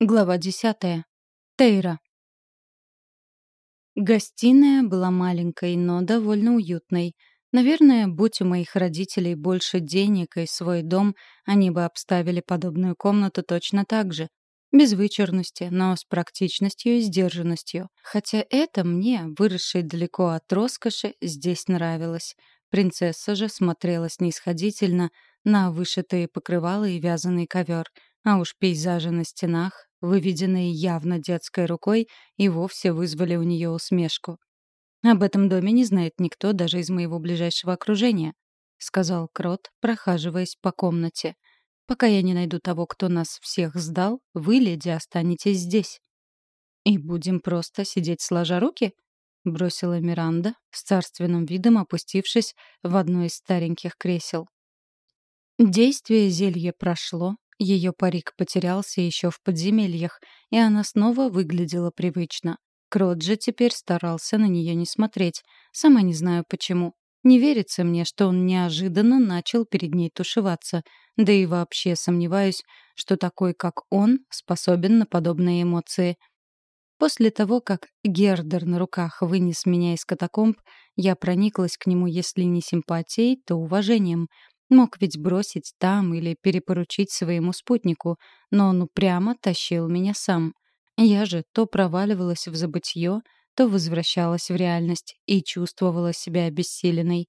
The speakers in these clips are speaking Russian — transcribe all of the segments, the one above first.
Глава десятая. Тейра. Гостиная была маленькой, но довольно уютной. Наверное, будь у моих родителей больше денег и свой дом, они бы обставили подобную комнату точно так же. Без вычурности, но с практичностью и сдержанностью. Хотя это мне, выросшей далеко от роскоши, здесь нравилось. Принцесса же смотрела снисходительно на вышитые покрывала и вязаный ковер — а уж пейзажи на стенах, выведенные явно детской рукой, и вовсе вызвали у нее усмешку. «Об этом доме не знает никто даже из моего ближайшего окружения», — сказал Крот, прохаживаясь по комнате. «Пока я не найду того, кто нас всех сдал, вы, леди, останетесь здесь». «И будем просто сидеть сложа руки?» — бросила Миранда, с царственным видом опустившись в одно из стареньких кресел. Действие зелья прошло, ее парик потерялся еще в подземельях, и она снова выглядела привычно. Крот же теперь старался на нее не смотреть. Сама не знаю почему. Не верится мне, что он неожиданно начал перед ней тушеваться. Да и вообще сомневаюсь, что такой, как он, способен на подобные эмоции. После того, как Гердер на руках вынес меня из катакомб, я прониклась к нему, если не симпатией, то уважением. Мог ведь бросить там или перепоручить своему спутнику, но он упрямо тащил меня сам. Я же то проваливалась в забытье, то возвращалась в реальность и чувствовала себя обессиленной.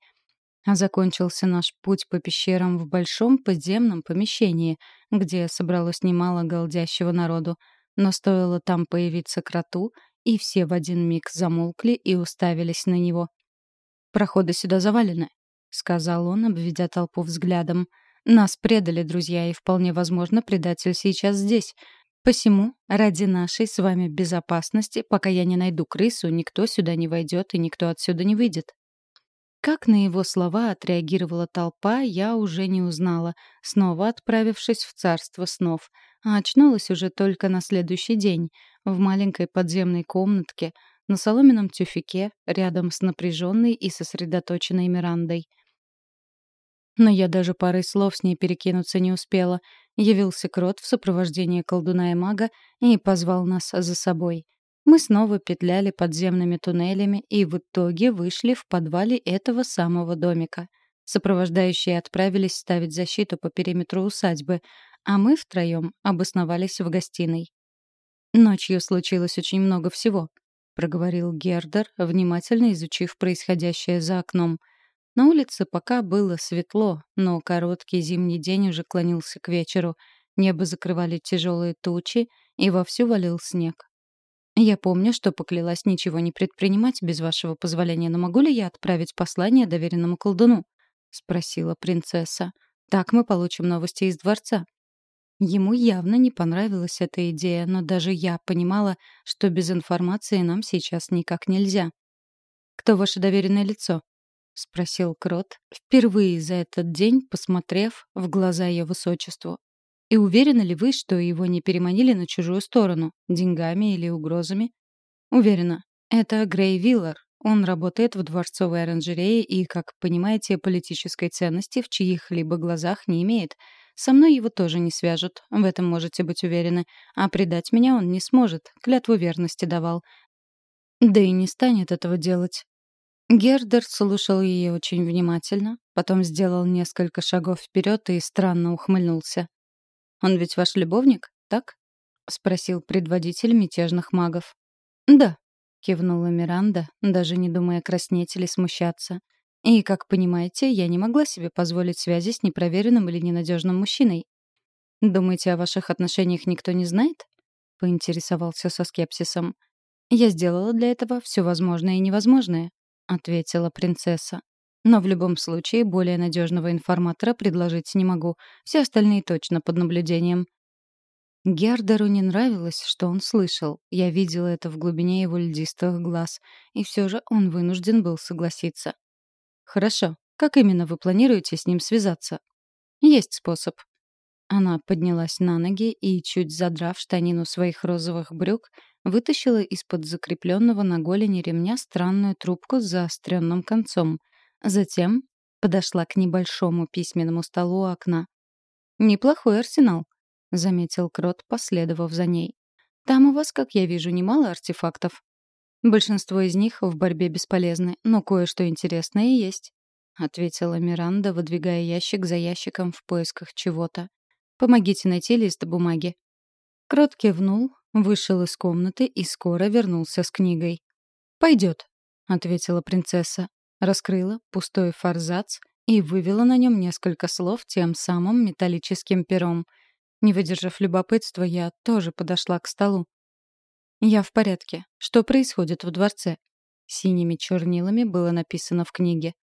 А закончился наш путь по пещерам в большом подземном помещении, где собралось немало голдящего народу. Но стоило там появиться кроту, и все в один миг замолкли и уставились на него. «Проходы сюда завалены», — сказал он, обведя толпу взглядом. «Нас предали друзья, и вполне возможно, предатель сейчас здесь. Посему, ради нашей с вами безопасности, пока я не найду крысу, никто сюда не войдет и никто отсюда не выйдет». Как на его слова отреагировала толпа, я уже не узнала, снова отправившись в царство снов. А очнулась уже только на следующий день, в маленькой подземной комнатке, на соломенном тюфике, рядом с напряженной и сосредоточенной Мирандой. Но я даже парой слов с ней перекинуться не успела. Явился крот в сопровождении колдуна и мага и позвал нас за собой. Мы снова петляли подземными туннелями и в итоге вышли в подвале этого самого домика. Сопровождающие отправились ставить защиту по периметру усадьбы, а мы втроем обосновались в гостиной. «Ночью случилось очень много всего», — проговорил Гердер, внимательно изучив происходящее за окном — на улице пока было светло, но короткий зимний день уже клонился к вечеру. Небо закрывали тяжелые тучи, и вовсю валил снег. Я помню, что поклялась ничего не предпринимать без вашего позволения, но могу ли я отправить послание доверенному колдуну? спросила принцесса. Так мы получим новости из дворца. Ему явно не понравилась эта идея, но даже я понимала, что без информации нам сейчас никак нельзя. Кто ваше доверенное лицо? — спросил Крот, впервые за этот день посмотрев в глаза ее высочеству. «И уверены ли вы, что его не переманили на чужую сторону, деньгами или угрозами?» «Уверена. Это Грей Виллар. Он работает в дворцовой оранжерее и, как понимаете, политической ценности в чьих-либо глазах не имеет. Со мной его тоже не свяжут, в этом можете быть уверены. А предать меня он не сможет, клятву верности давал. Да и не станет этого делать. Гердер слушал ее очень внимательно, потом сделал несколько шагов вперед и странно ухмыльнулся. «Он ведь ваш любовник, так?» — спросил предводитель мятежных магов. «Да», — кивнула Миранда, даже не думая краснеть или смущаться. «И, как понимаете, я не могла себе позволить связи с непроверенным или ненадежным мужчиной. Думаете, о ваших отношениях никто не знает?» — поинтересовался со скепсисом. «Я сделала для этого все возможное и невозможное ответила принцесса. Но в любом случае более надежного информатора предложить не могу. Все остальные точно под наблюдением. Гердеру не нравилось, что он слышал. Я видела это в глубине его льдистых глаз. И все же он вынужден был согласиться. «Хорошо. Как именно вы планируете с ним связаться?» «Есть способ», она поднялась на ноги и, чуть задрав штанину своих розовых брюк, вытащила из-под закрепленного на голени ремня странную трубку с заостренным концом. Затем подошла к небольшому письменному столу у окна. «Неплохой арсенал», — заметил Крот, последовав за ней. Там у вас, как я вижу, немало артефактов. Большинство из них в борьбе бесполезны, но кое-что интересное есть», — ответила Миранда, выдвигая ящик за ящиком в поисках чего-то. «Помогите найти лист бумаги». Крот кивнул, вышел из комнаты и скоро вернулся с книгой. «Пойдет», — ответила принцесса. Раскрыла пустой форзац и вывела на нем несколько слов тем самым металлическим пером. Не выдержав любопытства, я тоже подошла к столу. «Я в порядке. Что происходит в дворце?» Синими чернилами было написано в книге.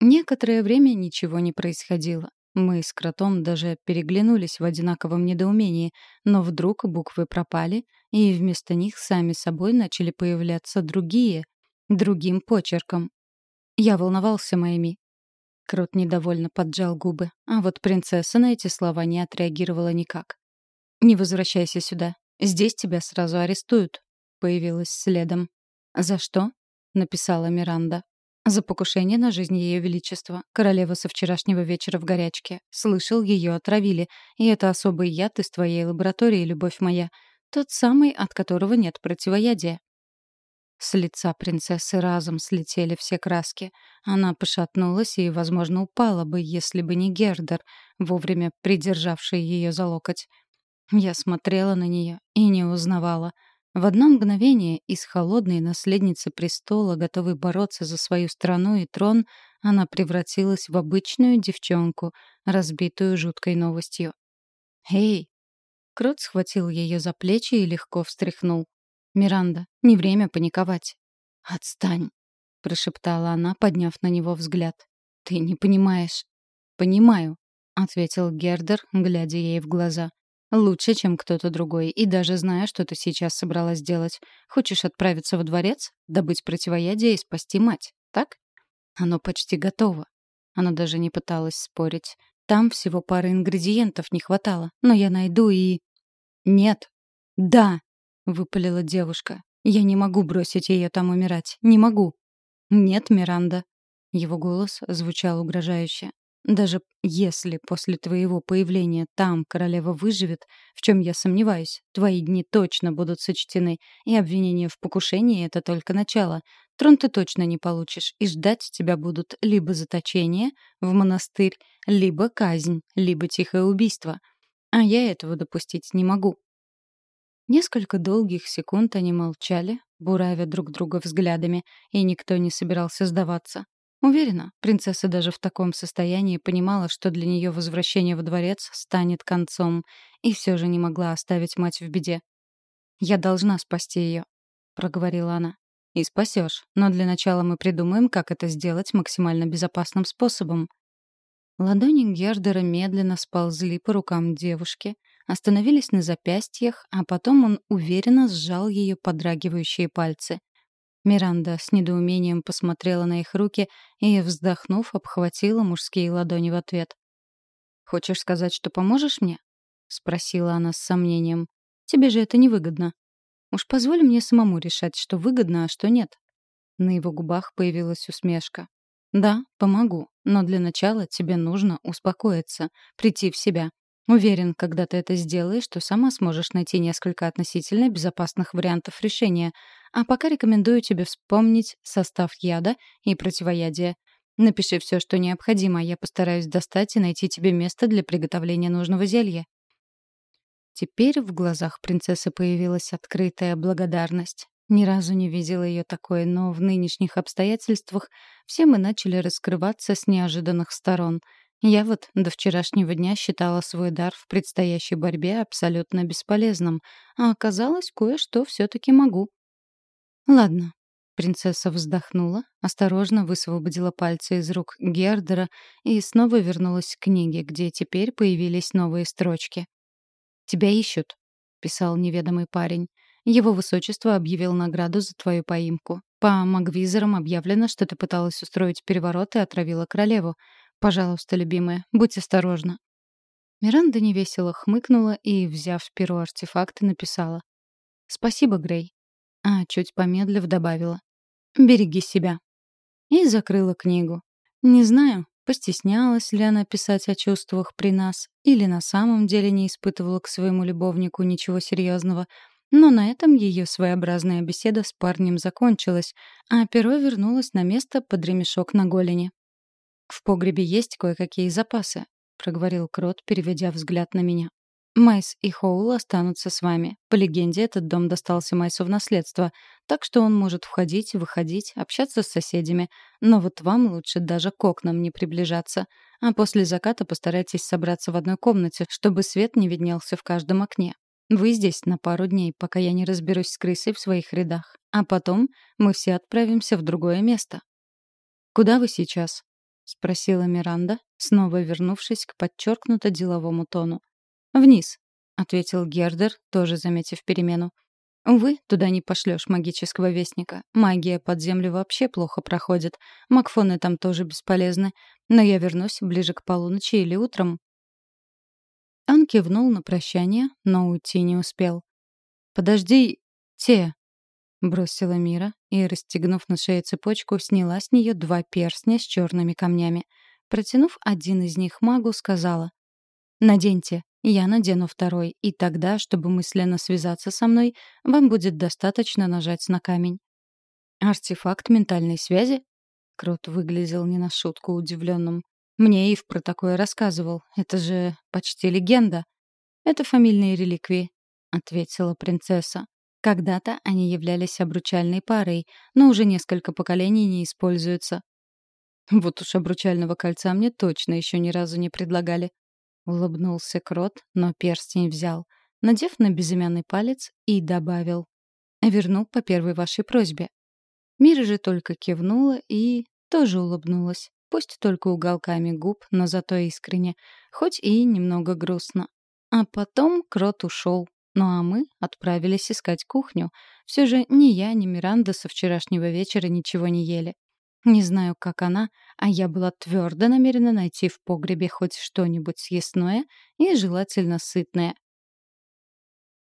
Некоторое время ничего не происходило. Мы с кротом даже переглянулись в одинаковом недоумении, но вдруг буквы пропали, и вместо них сами собой начали появляться другие, другим почерком. Я волновался, Майми. Крот недовольно поджал губы, а вот принцесса на эти слова не отреагировала никак. «Не возвращайся сюда. Здесь тебя сразу арестуют», — появилась следом. «За что?» — написала Миранда. «За покушение на жизнь Ее Величества. Королева со вчерашнего вечера в горячке. Слышал, ее отравили. И это особый яд из твоей лаборатории, любовь моя. Тот самый, от которого нет противоядия. С лица принцессы разом слетели все краски. Она пошатнулась и, возможно, упала бы, если бы не Гердер, вовремя придержавший ее за локоть. Я смотрела на нее и не узнавала. В одно мгновение из холодной наследницы престола, готовой бороться за свою страну и трон, она превратилась в обычную девчонку, разбитую жуткой новостью. «Эй!» Крот схватил ее за плечи и легко встряхнул. «Миранда, не время паниковать». «Отстань», — прошептала она, подняв на него взгляд. «Ты не понимаешь». «Понимаю», — ответил Гердер, глядя ей в глаза. «Лучше, чем кто-то другой, и даже зная, что ты сейчас собралась делать. Хочешь отправиться во дворец, добыть противоядие и спасти мать, так?» «Оно почти готово». Она даже не пыталась спорить. Там всего пары ингредиентов не хватало, но я найду и... «Нет». «Да», — выпалила девушка. «Я не могу бросить ее там умирать. Не могу». «Нет, Миранда». Его голос звучал угрожающе. «Даже если после твоего появления там королева выживет, в чем я сомневаюсь, твои дни точно будут сочтены, и обвинение в покушении — это только начало. Трон ты точно не получишь, и ждать тебя будут либо заточение в монастырь, либо казнь, либо тихое убийство. А я этого допустить не могу. Несколько долгих секунд они молчали, буравя друг друга взглядами, и никто не собирался сдаваться. Уверена, принцесса даже в таком состоянии понимала, что для нее возвращение во дворец станет концом, и все же не могла оставить мать в беде. «Я должна спасти ее», — проговорила она. «И спасешь, но для начала мы придумаем, как это сделать максимально безопасным способом». Ладони Гердера медленно сползли по рукам девушки, остановились на запястьях, а потом он уверенно сжал ее подрагивающие пальцы. Миранда с недоумением посмотрела на их руки и, вздохнув, обхватила мужские ладони в ответ. «Хочешь сказать, что поможешь мне?» — спросила она с сомнением. «Тебе же это невыгодно. Уж позволь мне самому решать, что выгодно, а что нет». На его губах появилась усмешка. «Да, помогу, но для начала тебе нужно успокоиться, прийти в себя. Уверен, когда ты это сделаешь, то сама сможешь найти несколько относительно безопасных вариантов решения. А пока рекомендую тебе вспомнить состав яда и противоядия. Напиши все, что необходимо, я постараюсь достать и найти тебе место для приготовления нужного зелья. Теперь в глазах принцессы появилась открытая благодарность. Ни разу не видела ее такой, но в нынешних обстоятельствах все мы начали раскрываться с неожиданных сторон — я вот до вчерашнего дня считала свой дар в предстоящей борьбе абсолютно бесполезным, а оказалось, кое-что все-таки могу. Ладно. Принцесса вздохнула, осторожно высвободила пальцы из рук Гердера и снова вернулась к книге, где теперь появились новые строчки. «Тебя ищут», — писал неведомый парень. «Его высочество объявил награду за твою поимку. По магвизорам объявлено, что ты пыталась устроить переворот и отравила королеву. Пожалуйста, любимая, будь осторожна». Миранда невесело хмыкнула и, взяв перо артефакта, написала. «Спасибо, Грей». А, чуть помедлив, добавила. «Береги себя». И закрыла книгу. Не знаю, постеснялась ли она писать о чувствах при нас или на самом деле не испытывала к своему любовнику ничего серьезного, Но на этом ее своеобразная беседа с парнем закончилась, а перо вернулось на место под ремешок на голени. «В погребе есть кое-какие запасы», — проговорил Крот, переведя взгляд на меня. «Майс и Хоул останутся с вами. По легенде, этот дом достался Майсу в наследство, так что он может входить, выходить, общаться с соседями. Но вот вам лучше даже к окнам не приближаться. А после заката постарайтесь собраться в одной комнате, чтобы свет не виднелся в каждом окне. Вы здесь на пару дней, пока я не разберусь с крысой в своих рядах. А потом мы все отправимся в другое место. «Куда вы сейчас?» — спросила Миранда, снова вернувшись к подчеркнуто деловому тону. «Вниз», — ответил Гердер, тоже заметив перемену. «Увы, туда не пошлешь магического вестника. Магия под землю вообще плохо проходит. Макфоны там тоже бесполезны. Но я вернусь ближе к полуночи или утром, он кивнул на прощание, но уйти не успел. «Подожди, те!» — бросила Мира и, расстегнув на шее цепочку, сняла с нее два перстня с черными камнями. Протянув один из них магу, сказала. «Наденьте, я надену второй, и тогда, чтобы мысленно связаться со мной, вам будет достаточно нажать на камень». «Артефакт ментальной связи?» Крот выглядел не на шутку удивленным. Мне Ив про такое рассказывал. Это же почти легенда. Это фамильные реликвии, ответила принцесса. Когда-то они являлись обручальной парой, но уже несколько поколений не используются. Вот уж обручального кольца мне точно еще ни разу не предлагали. Улыбнулся Крот, но перстень взял, надев на безымянный палец и добавил. «Верну по первой вашей просьбе». Мира же только кивнула и тоже улыбнулась. Пусть только уголками губ, но зато искренне, хоть и немного грустно. А потом крот ушел. Ну а мы отправились искать кухню. Все же ни я, ни Миранда со вчерашнего вечера ничего не ели. Не знаю, как она, а я была твердо намерена найти в погребе хоть что-нибудь съестное и желательно сытное.